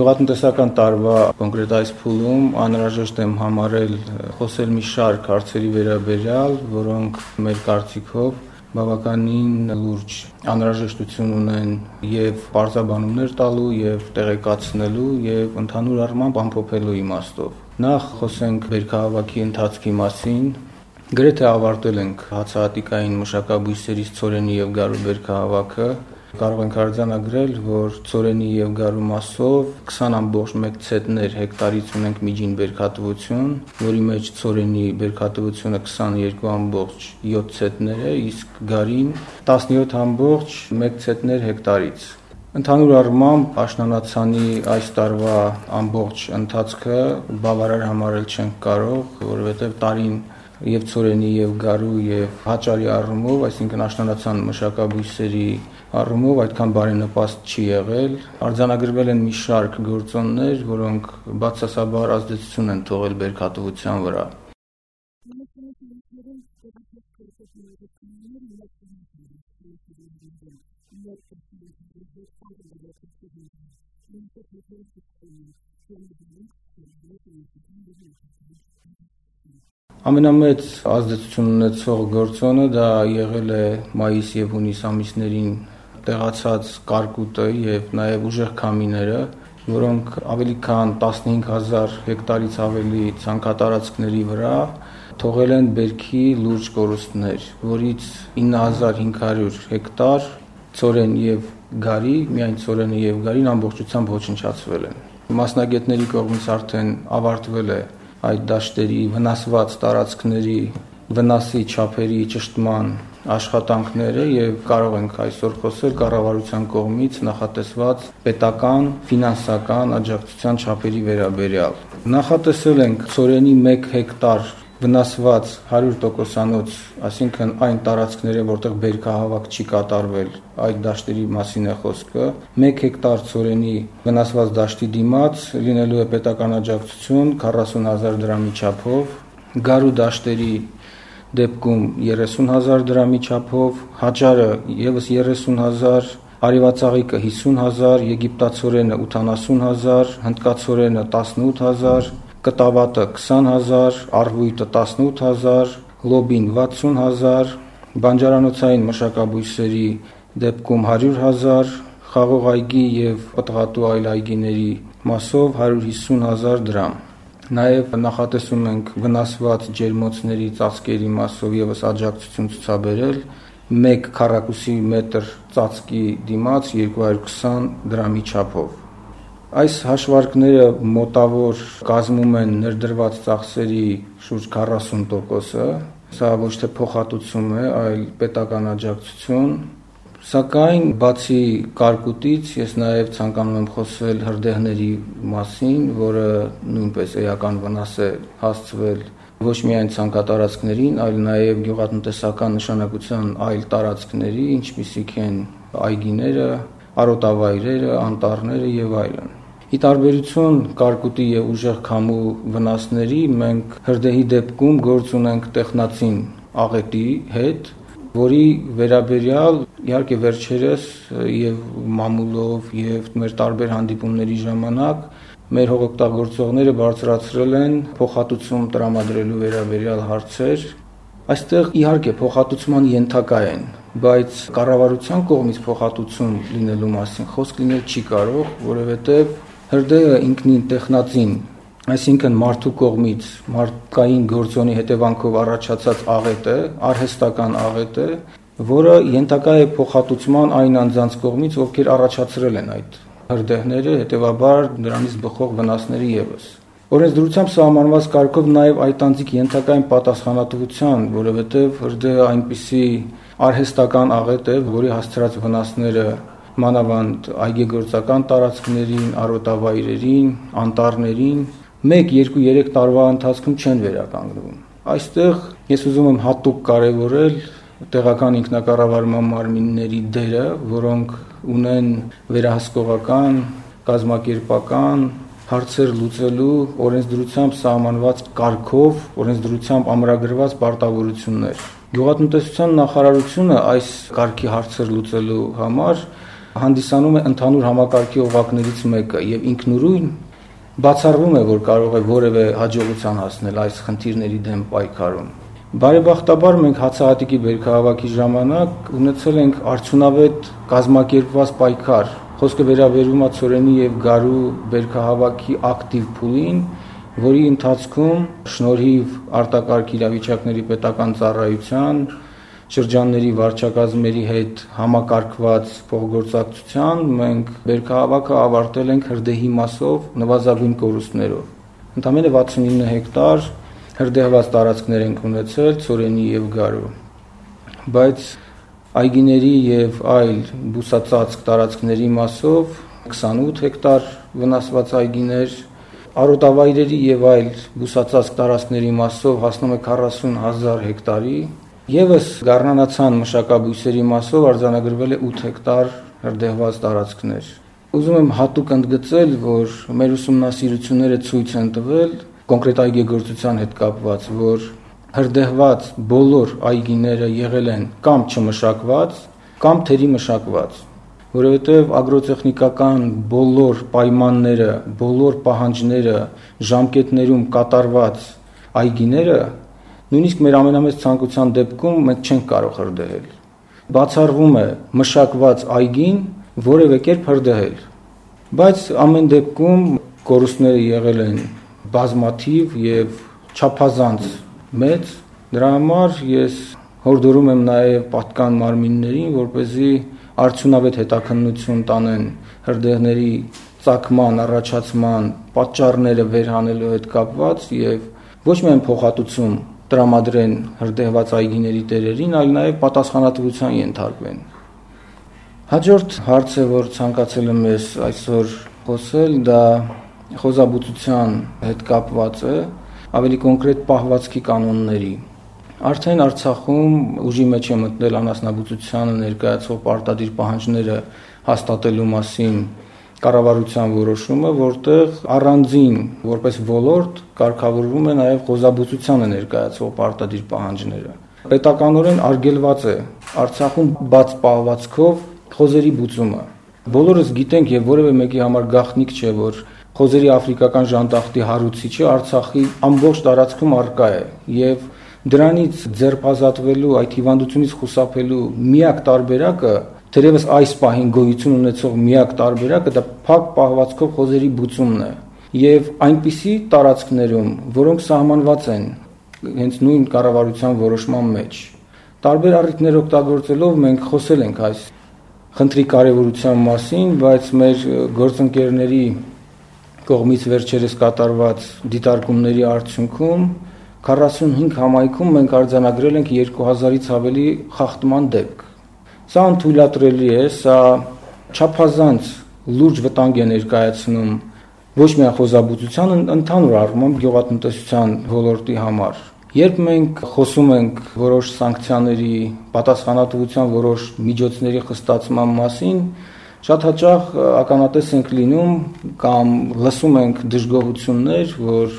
Գյուղատնտեսական տարվա կոնկրետ այս փուլում անհրաժեշտ եմ համարել խոսել մի շարք հարցերի վերաբերյալ, որոնք մեր կարծիքով բավականին լուրջ անհրաժեշտություն ունեն եւ բարձաբանումներ տալու եւ տեղեկացնելու եւ ընդհանուր առմամբ ամփոփելու իմաստով։ Նախ խոսենք βέρքահավաքի ընթացքի մասին։ Գրեթե ավարտել ենք հացահատիկային մշակաբույսերի ծորենի եւ գարու βέρքահավաքը, Կարող ենք արձանագրել, որ ծորենի եւ գարու մասով 20.1 ցետներ հեկտարից ունենք միջին բերքատվություն, որի մեջ ծորենի բերքատվությունը 22.7 ցետներ է, իսկ գարին 17.1 ցետներ հեկտարից։ Ընդհանուր առմամբ աշնանացանի այս տարվա ամբողջ ընթացքը բավարար համարել չենք կարող, որովհետև տարին եւ ծորենի եւ գարու եւ հաճարի առումով, այսինքն աշնանացան մշակաբույսերի առումով այդքան բարենպաստ չի եղել։ Արձանագրվել են մի շարք գործոններ, որոնք բացասաբար ազդեցություն են թողել բերքատվության վրա։ Ամենամեծ ազդեցություն ունեցող գործոնը դա եղել է մայիս եւ հունիս ամիսներին տեղացած կարկուտը եւ նաեւ ուժեղ քամիները, որոնք ավելի քան 15000 հեկտարից ավելի ցանքատարածքների վրա թողել են բերքի լուրջ կորուստներ, որից 9500 հեկտար ծորեն եւ գարի, միայն ծորենը եւ գարին ամբողջությամբ ոչնչացվել են։ Մասնագետների կողմից արդեն ավարտվել է այդ դաշտերի վնասված տարածքների վնասի չափերի ճշտման աշխատանքները եւ կարող ենք այսօր խոսել կառավարության կողմից նախատեսված պետական ֆինանսական աջակցության չափերի վերաբերյալ։ Նախատեսել ենք ծորենի 1 հեկտար վնասված 100%-անոց, այսինքն այն տարածքները, որտեղ բերքահավաք չի կատարվել, այդ դաշտերի մասին է խոսքը, 1 հեկտար ծորենի վնասված դաշտի դիմաց լինելու է պետական աջակցություն 40000 դրամի չափով, գարու դաշտերի դեպքում 30000 դրամի չափով, հաճարը եւս 30000 Արիվացաղիկը 50000, եգիպտացորենը 80000, հնդկացորենը 18000, կտավատը 20000, արվույտը 18000, լոբին 60000, բանջարանոցային մշակաբույսերի դեպքում 100000, խաղող այգի եւ պտղատու այլ այգիների մասով 150000 դրամ։ Նաև նախատեսում ենք վնասված ջերմոցների ծածկերի մասով եւս աջակցություն ցուցաբերել. 1 քառակուսի մետր ծածկի դիմաց 220 դրամի չափով։ Այս հաշվարկները մոտավոր կազմում են ներդրված ծախսերի շուրջ 40%-ը։ Սա ոչ թե փոխհատուցում է, այլ պետական աջակցություն։ Սակայն բացի կարկուտից ես նաև ցանկանում եմ խոսել հրդեհների մասին, որը նույնպես էական վնաս է հասցվել ոչ միայն ցանկատարածքներին, այլ նաև գյուղատնտեսական նշանակության այլ տարածքների, ինչպիսիք են այգիները, արոտավայրերը, անտառները եւ այլն։ Ի տարբերություն կարկուտի եւ ուժեղ քամու վնասների, մենք հրդեհի դեպքում գործ ունենք տեխնացին աղետի հետ, որի վերաբերյալ իհարկե վերջերս եւ մամուլով եւ մեր տարբեր հանդիպումների ժամանակ մեր հողօգտագործողները բարձրացրել են փոխհատուցում տրամադրելու վերաբերյալ հարցեր։ Այստեղ իհարկե փոխհատուցման ենթակա են, բայց կառավարության կողմից փոխհատուցում լինելու մասին խոսք լինել չի կարող, որովհետև Հրդեհը ինքնին տեխնածին, այսինքն մարդու կողմից մարդկային գործոնի հետևանքով առաջացած աղետ է, արհեստական աղետ է, որը ենթակա է փոխհատուցման այն անձանց կողմից, ովքեր առաջացրել են այդ հրդեհները, հետևաբար դրանից բխող վնասները եւս։ Օրենսդրությամբ սահմանված կարգով նաև այդ անձիկ ենթակա են պատասխանատվության, որովհետև հրդեհը այնպիսի արհեստական աղետ է, որի հասցրած վնասները մանավանդ այգեգործական տարածքներին, արոտավայրերին, անտառներին 1, 2, 3 տարվա ընթացքում չեն վերականգնվում։ Այստեղ ես ուզում եմ հատուկ կարևորել տեղական ինքնակառավարման մարմինների դերը, որոնք ունեն վերահսկողական, կազմակերպական հարցեր լուծելու օրենսդրությամբ սահմանված կարգով, օրենսդրությամբ ամրագրված պարտավորություններ։ Գյուղատնտեսության նախարարությունը այս կարգի հարցեր լուծելու համար հանդիսանում է ընդհանուր համակարգի օղակներից մեկը եւ ինքնուրույն բացառվում է, որ կարող է որևէ հաջողության հասնել այս խնդիրների դեմ պայքարում։ Բարեբախտաբար մենք հացահատիկի բերքահավաքի ժամանակ ունեցել ենք արդյունավետ կազմակերպված պայքար։ Խոսքը վերաբերում է ծորենի եւ գարու բերքահավաքի ակտիվ փուլին, որի ընթացքում շնորհիվ արտակարգ իրավիճակների պետական ծառայության շրջանների վարչակազմերի հետ համակարգված փոխգործակցության մենք Բերքահավաքը ավարտել ենք հրդեհի մասով նվազագույն կորուստներով։ Ընդամենը 69 հեկտար հրդեհված տարածքներ ենք ունեցել ծորենի եւ գարու։ Բայց այգիների եւ այլ բուսածածկ տարածքների մասով 28 հեկտար վնասված այգիներ, արոտավայրերի եւ այլ բուսածածկ տարածքների մասով հասնում է 40000 հեկտարի, Եվս գառնանացան մշակաբույսերի մասով արձանագրվել է 8 հեկտար հրդեհված տարածքներ։ Ուզում եմ հատուկ ընդգծել, որ մեր ուսումնասիրությունները ցույց են տվել կոնկրետ այգեգործության հետ կապված, որ հրդեհված բոլոր այգիները եղել են կամ չմշակված, կամ թերի մշակված, որովհետև ագրոտեխնիկական բոլոր պայմանները, բոլոր պահանջները ժամկետներում կատարված այգիները Նույնիսկ մեր ամենամեծ ցանկության դեպքում մենք չենք կարող հրդեհել։ Բացառվում է մշակված այգին որևէ կերպ հրդեհել։ Բայց ամեն դեպքում կորուստները եղել են բազմաթիվ եւ չափազանց մեծ։ Դրա համար ես հորդորում եմ նաեւ պատկան մարմիններին, որ เป զի արդյունավետ հետաքննություն տանեն հրդեհների ցակման, առաջացման պատճառները վերհանելու հետ կապված եւ ոչ միայն փոխհատուցում տրամադրեն հրդեհված այգիների տերերին, այլ նաև պատասխանատվության ենթարկվեն։ Հաջորդ հարցը, որ ցանկացել եմ ես այսօր խոսել, դա խոզաբուծության հետ կապված է, ավելի կոնկրետ պահվածքի կանոնների։ Արդեն Արցախում ուժի մեջ է մտնել անասնաբուծությանը ներկայացող պարտադիր պահանջները հաստատելու մասին կառավարության որոշումը, որտեղ առանձին որպես ոլորտ կարգավորվում է նաև խոզաբուծությանը ներկայացվող պարտադիր պահանջները։ Պետականորեն արգելված է Արցախում բաց պահվածքով խոզերի բուծումը։ Բոլորս գիտենք եւ որևէ մեկի համար գաղտնիք չէ, որ խոզերի աֆրիկական ժանտախտի հարուցիչը Արցախի ամբողջ տարածքում արկա է եւ դրանից ձերբազատվելու այդ հիվանդությունից խուսափելու միակ տարբերակը Թերևս այս պահին գոյություն ունեցող միակ տարբերակը դա փակ պահվածքով խոզերի բուծումն է եւ այնպիսի տարածքներում, որոնք սահմանված են հենց նույն կառավարության որոշման մեջ։ Տարբեր առիթներ օգտագործելով մենք խոսել ենք այս խնդրի կարևորության մասին, բայց մեր գործընկերների կողմից վերջերս կատարված դիտարկումների արդյունքում 45 համայնքում մենք արձանագրել ենք 2000-ից ավելի խախտման դեպք Սա անթույլատրելի է, սա չափազանց լուրջ վտանգ է ներկայացնում ոչ միայն խոզաբուծության, ընդհանուր առմամբ գյուղատնտեսության ոլորտի համար։ Երբ մենք խոսում ենք որոշ սանկցիաների, պատասխանատվության որոշ միջոցների խստացման մասին, շատ հաճախ ականատես ենք լինում կամ լսում ենք դժգոհություններ, որ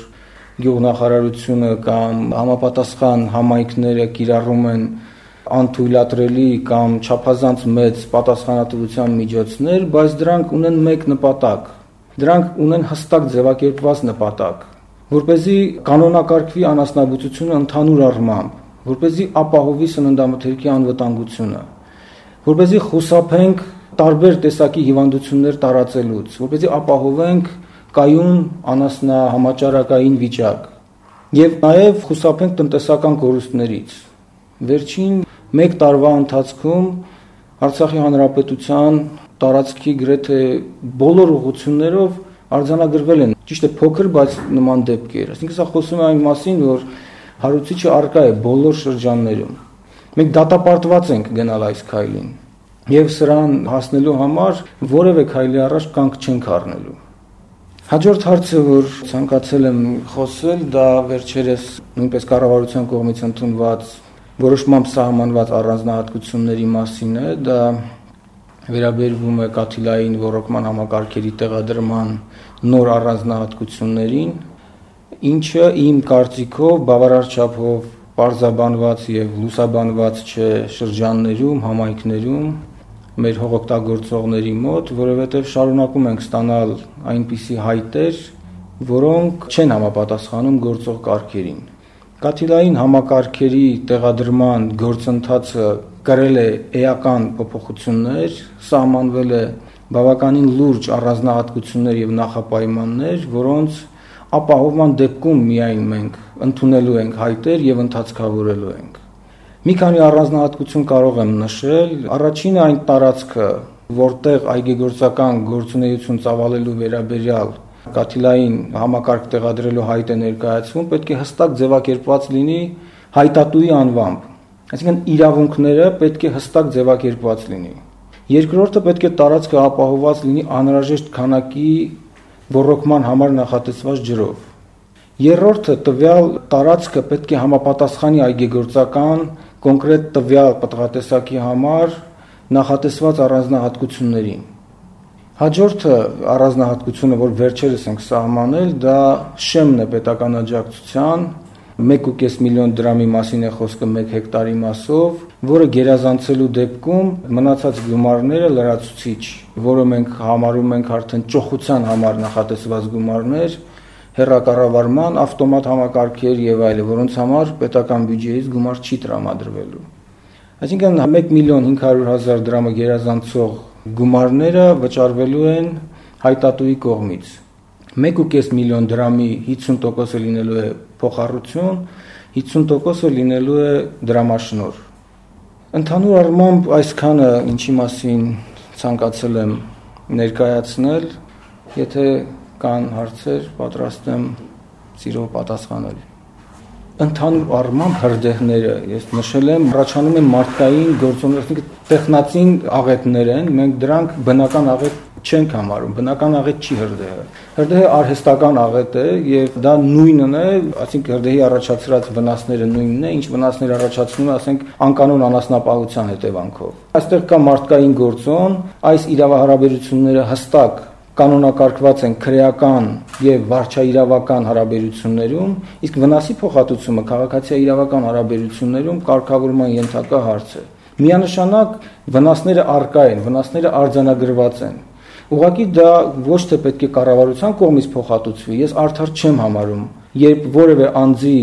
գյուղնախարարությունը կամ համապատասխան համայնքները կիրառում են անթույլատրելի կամ չափազանց մեծ պատասխանատվության միջոցներ, բայց դրանք ունեն մեկ նպատակ։ Դրանք ունեն հստակ ձևակերպված նպատակ, որ เป զի կանոնակարգվի անասնաբուծությունը ընդհանուր առմամբ, որ เป զի ապահովի սննդամթերքի անվտանգությունը, որ เป զի խուսափենք տարբեր տեսակի հիվանդություններ տարածելուց, որ เป զի ապահովենք կայուն անասնա համաճարակային վիճակ եւ նաեւ խուսափենք տնտեսական կորուստներից։ Վերջին 1 տարվա ընթացքում Արցախի հանրապետության տարածքի գրեթե բոլոր ուղություններով արձանագրվել են ճիշտ է փոքր, բայց նման դեպքեր։ Այսինքն սա խոսում է այն մասին, որ հարուցիչը արկա է բոլոր շրջաններում։ Մենք դատապարտված ենք գնալ այս քայլին եւ սրան հասնելու համար որևէ քայլի առաջ կանգ չենք առնելու։ Հաջորդ հարցը, որ ցանկացել եմ խոսել, դա վերջերս նույնպես կառավարության կողմից ընդունված որոշմամբ սահմանված առանձնահատկությունների մասին է, դա վերաբերվում է կաթիլային ռոռոկման համակարգերի տեղադրման նոր առանձնահատկություններին, ինչը իմ կարծիքով բավարար չափով parzabanված եւ լուսաբանված չէ շրջաններում, համայնքներում մեր հողօգտագործողների մոտ, որովհետև շարունակում ենք ստանալ այնպիսի հայտեր, որոնք չեն համապատասխանում գործող կարգերին։ Կաթիլային համակարգերի տեղադրման գործընթացը կրել է էական փոփոխություններ, սահմանվել է բավականին լուրջ առանձնահատկություններ եւ նախապայմաններ, որոնց ապահովման դեպքում միայն մենք ընդունելու ենք հայտեր եւ ընդհանցկավորելու ենք։ Մի քանի առանձնահատկություն կարող եմ նշել։ Առաջինը այն տարածքը, որտեղ այգեգործական գործունեություն ծավալելու վերաբերյալ կաթիլային համակարգ տեղադրելու հայտ է ներկայացվում, պետք է հստակ ձևակերպված լինի հայտատուի անվամբ։ Այսինքն իրավունքները պետք է հստակ ձևակերպված լինի։ Երկրորդը պետք է տարածքը ապահովված լինի անհրաժեշտ քանակի ռոռոկման համար նախատեսված ջրով։ Երրորդը տվյալ տարածքը պետք է համապատասխանի այգեգործական կոնկրետ տվյալ պտղատեսակի համար նախատեսված առանձնահատկություններին։ Հաջորդը առանձնահատկությունը, որ վերջերս ենք սահմանել, դա շեմն է պետական աջակցության 1.5 միլիոն դրամի մասին է խոսքը 1 հեկտարի մասով, որը գերազանցելու դեպքում մնացած գումարները լրացուցիչ, որը մենք համարում ենք արդեն ճոխության համար նախատեսված գումարներ, հերակառավարման ավտոմատ համակարգեր եւ այլը, որոնց համար պետական բյուջեից գումար չի տրամադրվելու։ Այսինքն 1 միլիոն 500 հազար դրամը գերազանցող գումարները վճարվելու են հայտատուի կողմից 1.5 միլիոն դրամի 50%-ը լինելու է փոխառություն, 50%-ը լինելու է դրամաշնոր։ Ընդհանուր առմամբ այսքանը ինչի մասին ցանկացել եմ ներկայացնել, եթե կան հարցեր, պատրաստ եմ ծիրով պատասխանել ընդհանուր առմամբ հրդեհները ես նշել եմ առաջանում են մարդկային գործոններ, տեխնացին աղետներ են, մենք դրանք բնական աղետ չենք համարում, բնական աղետ չի հրդեհը։ Հրդեհը արհեստական աղետ է եւ դա նույնն է, ասենք հրդեհի առաջացրած վնասները նույնն է, ինչ վնասներ առաջացնում է, ասենք անկանոն անասնապահության հետևանքով։ Այստեղ կա մարդկային գործոն, այս իրավահարաբերությունները հստակ կանոնակարգված են քրեական եւ վարչաիրավական հարաբերություններում, իսկ վնասի փոխհատուցումը քաղաքացիաիրավական հարաբերություններում կարգավորման ենթակա հարց է։ Միանշանակ վնասները արկա են, վնասները արձանագրված են։ Ուղղակի դա ոչ թե պետք է կառավարության կողմից փոխհատուցվի, ես արդար չեմ համարում, երբ որևէ անձի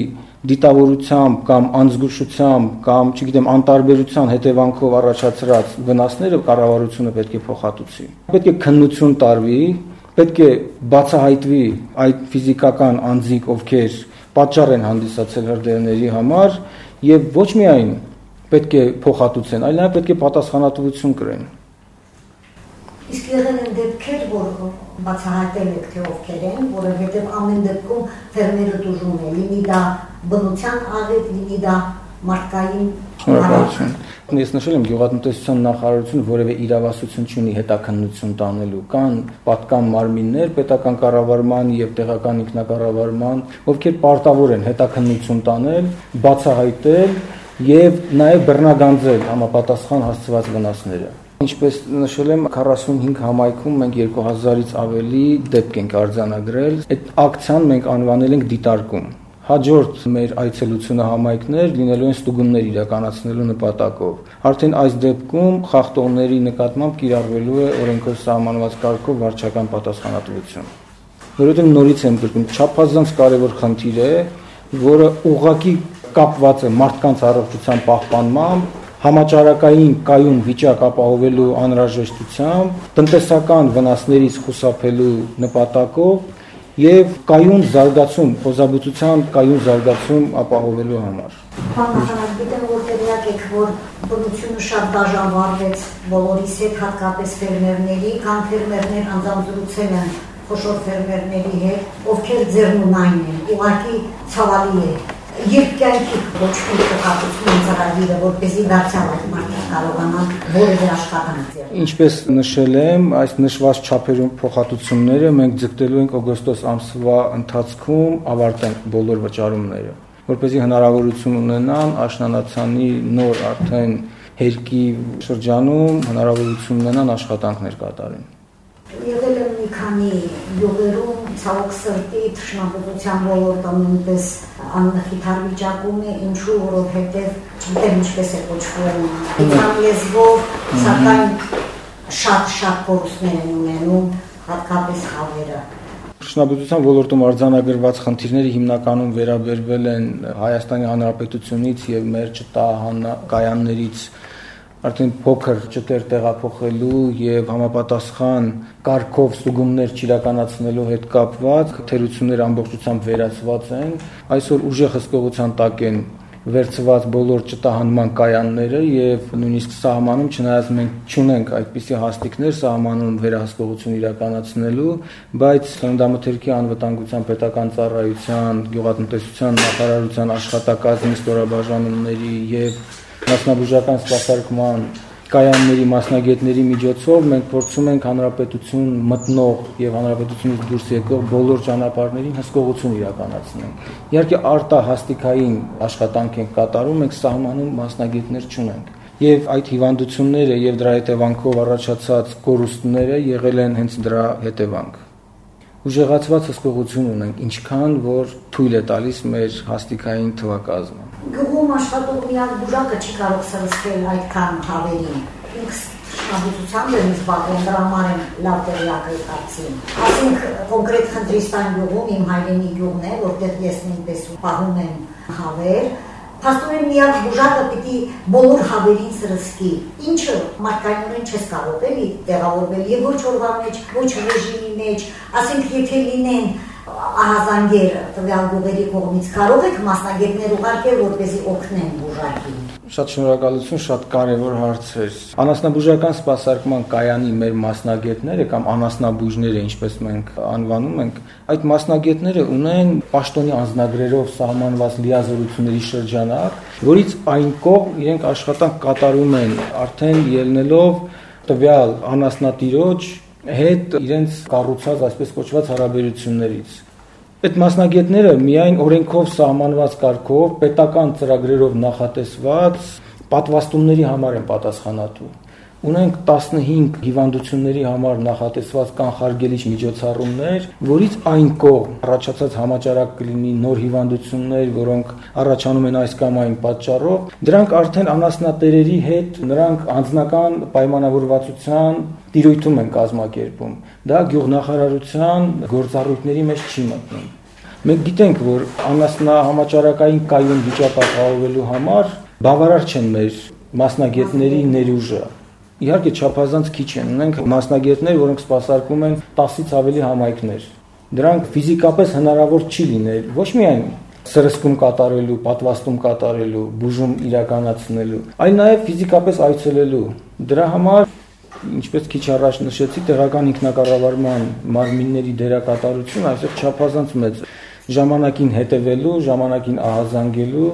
դիտավորությամբ կամ անզգուշությամբ կամ, չգիտեմ, անտարբերության հետևանքով առաջացրած վնասները կառավարությունը պետք է փոխհատուցի։ Պետք է քննություն տարվի, պետք է բացահայտվի այդ ֆիզիկական անձիկ, ովքեր պատճառ են հանդիսացել հրդեհների համար եւ ոչ միայն պետք է փոխհատուցեն, այլ նաեւ պետք է պատասխանատվություն կրեն։ Իսկ եղել են դեպքեր, որ բացահայտել եք թե ովքեր են, որովհետև ամեն դեպքում ֆերմերը դժում է, լինի դա բնության աղետ, լինի դա մարդկային Շնորհակալություն։ Ես նշել եմ գյուղատնտեսության նախարարությունը որևէ իրավասություն չունի հետաքննություն տանելու։ Կան պատկան մարմիններ պետական կառավարման եւ տեղական ինքնակառավարման, ովքեր պարտավոր են հետաքննություն տանել, բացահայտել եւ նաեւ բռնագանձել համապատասխան հասցված վնասները։ Ինչպես նշել եմ 45 համայնքում մենք 2000-ից ավելի դեպք ենք արձանագրել։ Այդ ակցիան մենք անվանել ենք դիտարկում։ Հաջորդ մեր այցելությունը համայնքներ լինելու են ստուգումներ իրականացնելու նպատակով։ Արդեն այս դեպքում խախտողների նկատմամբ կիրառվելու է օրենքով սահմանված կարգով վարչական պատասխանատվություն։ Որովհետև նորից եմ գրում, չափազանց կարևոր խնդիր է, որը ուղղակի կապված է մարդկանց առողջության պահպանմամբ, համաճարակային կայուն վիճակ ապահովելու անհրաժեշտությամբ, տնտեսական վնասներից խուսափելու նպատակով եւ կայուն զարգացում, խոզաբուծության կայուն զարգացում ապահովելու համար։ Բանախանակ գիտեմ, որ տեղյակ եք, որ բնությունը շատ դաժանվարվեց բոլորիս հետ, հատկապես ֆերմերների, քան ֆերմերներ անձամբ զրուցել են խոշոր ֆերմերների հետ, ովքեր ձեռնունայն են, ուղղակի ցավալի է երկյանքի ոչ մի փոխհատուցում ծրագիրը, որպեսզի դարձյալ այդ մարդը կարողանան որևէ աշխատանք Ինչպես նշել եմ, այս նշված չափերում փոխհատուցումները մենք ձգտելու ենք օգոստոս ամսվա ընթացքում ավարտենք բոլոր վճարումները, որպեսզի հնարավորություն ունենան աշնանացանի նոր արդեն հերկի շրջանում հնարավորություն ունենան աշխատանքներ կատարեն։ Եղել եմ մի քանի յուղերում ցավոք սրտի թշնամության ոլորտը նույնպես աննախիթար վիճակում է, ինչու որովհետև չգիտեմ ինչպես է կոչվում, իդրամ լեզվով, սակայն շատ-շատ կորուստներ են ունենում, հատկապես խավերը։ Շնաբուծության ոլորտում արձանագրված խնդիրները հիմնականում վերաբերվել են Հայաստանի Հանրապետությունից եւ մեր ճտահանկայաններից արդեն փոքր ճտեր տեղափոխելու եւ համապատասխան կարգով ստուգումներ չիրականացնելու հետ կապված թերություններ ամբողջությամբ վերացված են այսօր ուժեղ հսկողության տակ են վերծված բոլոր ճտահանման կայանները եւ նույնիսկ սահմանում չնայած մենք չունենք այդպիսի հաստիկներ սահմանում վերահսկողություն իրականացնելու, բայց Սննդամթերքի անվտանգության պետական ծառայության, գյուղատնտեսության նախարարության աշխատակազմի ստորաբաժանումների եւ մասնաբուժական սպասարկման կայանների մասնագետների միջոցով մենք փորձում ենք հանրապետություն մտնող եւ հանրապետությունից դուրս եկող բոլոր ճանապարհներին հսկողություն իրականացնել։ Իհարկե արտահաստիկային աշխատանք ենք կատարում, մենք սահմանում մասնագետներ չունենք եւ այդ հիվանդությունները եւ դրա հետևանքով առաջացած կորուստները եղել են հենց դրա հետևանք ուժեղացված հսկողություն ունենք, ինչքան որ թույլ է տալիս մեր հաստիկային թվակազմը։ Գյուղում աշխատող միակ բուժակը չի կարող սրսկել այդքան հավերին։ Ինքս շնաբուծությամբ եմ զբաղվում, դրա համար եմ լավ տեղյակ եկացին։ Ասենք կոնկրետ Խնդրիստան գյուղում իմ հայրենի գյուղն է, որտեղ ես նույնպես պահում եմ հավեր, Փաստորեն միակ բուժակը պիտի բոլոր հավերին սրսկի, ինչը մարդկայնորեն չես կարող էլի տեղավորվել եւ ոչ օրվա մեջ, ոչ ռեժիմի մեջ, ասենք եթե լինեն ահազանգեր տվյալ գյուղերի կողմից կարող եք մասնագետներ ուղարկել, որպեսզի օգնեն բուժակին։ Շատ շնորհակալություն, շատ կարևոր հարց էր։ Անասնաբուժական սպասարկման կայանի մեր մասնագետները կամ անասնաբույժները, ինչպես մենք անվանում ենք, այդ մասնագետները ունեն պաշտոնի անձնագրերով սահմանված լիազորությունների շրջանակ, որից այն կողմ իրենք աշխատանք կատարում են արդեն ելնելով տվյալ անասնատիրոջ հետ իրենց կառուցած այսպես կոչված հարաբերություններից Այդ մասնագետները միայն օրենքով սահմանված կարգով պետական ծրագրերով նախատեսված պատվաստումների համար են պատասխանատու ունենք 15 հիվանդությունների համար նախատեսված կանխարգելիչ միջոցառումներ, որից այն կողմ առաջացած համաճարակ կլինի նոր հիվանդություններ, որոնք առաջանում են այս կամ այն պատճառով, դրանք արդեն անասնատերերի հետ նրանք անձնական պայմանավորվածության տիրույթում են կազմակերպում։ Դա գյուղնախարարության գործառույթների մեջ չի մտնում։ Մենք գիտենք, որ անասնա համաճարակային կայուն վիճակ ապահովելու համար բավարար չեն մեր մասնագետների ներուժը Իհարկե չափազանց քիչ են։ Ունենք մասնագետներ, որոնք սպասարկում են 10-ից ավելի համայնքներ։ Դրանք ֆիզիկապես հնարավոր չի լինել ոչ միայն սրսկում կատարելու, պատվաստում կատարելու, բուժում իրականացնելու, այլ նաև ֆիզիկապես այցելելու։ Դրա համար ինչպես քիչ առաջ նշեցի, տեղական ինքնակառավարման մարմինների դերակատարությունը այսօր չափազանց մեծ է ժամանակին հետևելու, ժամանակին ահազանգելու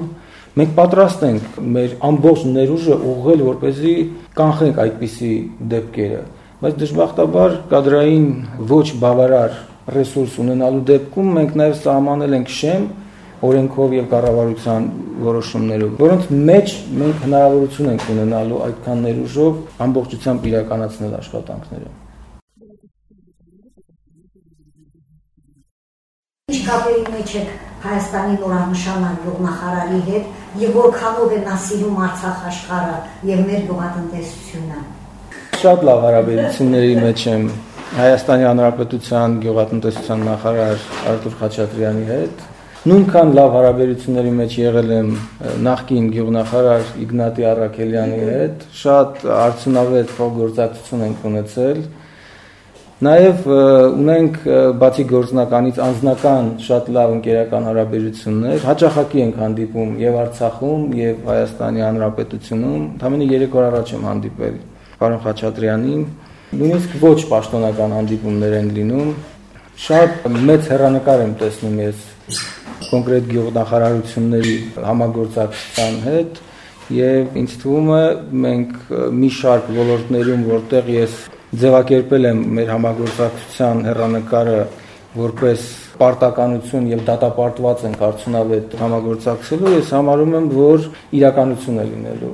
Մենք պատրաստ ենք մեր ամբողջ ներուժը ուղղել, որպեսզի կանխենք այդպիսի դեպքերը, բայց դժբախտաբար կադրային ոչ բավարար ռեսուրս ունենալու դեպքում մենք նաև սահմանել ենք շեմ օրենքով եւ կառավարության որոշումներով, որոնց մեջ մենք հնարավորություն ենք ունենալու այդքան ներուժով ամբողջությամբ իրականացնել աշխատանքները։ Ինչ կապերի մեջ եք Հայաստանի նորանշանակ գյուղնախարարի հետ եւ որքանով է նա սիրում Արցախ աշխարհը եւ մեր գյուղատնտեսությունը։ Շատ լավ հարաբերությունների մեջ եմ Հայաստանի Հանրապետության գյուղատնտեսության նախարար Արտուր Խաչատրյանի հետ։ Նույնքան լավ հարաբերությունների մեջ եղել եմ նախկին գյուղնախարար Իգնատի Արաքելյանի հետ։ Շատ արդյունավետ փոխգործակցություն ենք ունեցել Նաև ունենք բացի գործնականից անձնական շատ լավ ընկերական հարաբերություններ, հաճախակի ենք հանդիպում եւ Արցախում եւ Հայաստանի Հանրապետությունում, ընդամենը 3 օր առաջ եմ հանդիպել պարոն Խաչատրյանին, նույնիսկ ոչ պաշտոնական հանդիպումներ են լինում, շատ մեծ հերանեկար եմ տեսնում ես կոնկրետ գյուղնախարարությունների համագործակցության հետ եւ ինձ թվում է մենք մի շարք ոլորտներում որտեղ ես ձևակերպել եմ մեր համագործակցության հերանեկարը որպես պարտականություն եւ դատապարտված ենք արդյունավետ համագործակցելու, ես համարում եմ, որ իրականություն է լինելու։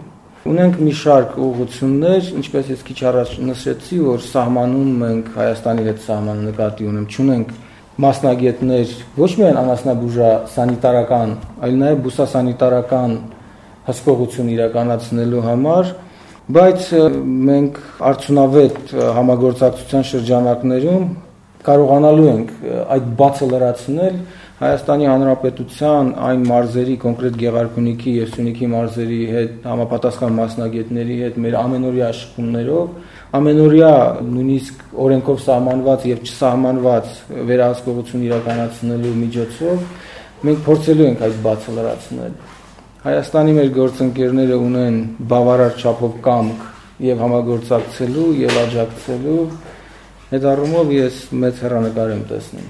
Ունենք մի շարք ուղղություններ, ինչպես ես քիչ առաջ նշեցի, որ սահմանում մենք Հայաստանի հետ սահման նկատի ունեմ, ճունենք մասնագետներ ոչ միայն անասնաբուժա սանիտարական, այլ նաև բուսասանիտարական հսկողություն իրականացնելու համար, բայց մենք արդյունավետ համագործակցության շրջանակներում կարողանալու ենք այդ բացը լրացնել Հայաստանի Հանրապետության այն մարզերի, կոնկրետ Գեղարքունիքի եւ Սյունիքի մարզերի հետ համապատասխան մասնագետների հետ մեր ամենօրյա աշխատումներով, ամենօրյա նույնիսկ օրենքով սահմանված եւ չսահմանված վերահսկողություն իրականացնելու միջոցով մենք փորձելու ենք այդ բացը լրացնել։ Հայաստանի մեր գործընկերները ունեն բավարար չափով կամք եւ համագործակցելու եւ աջակցելու Այդ առումով ես մեծ հեռանկար եմ տեսնում։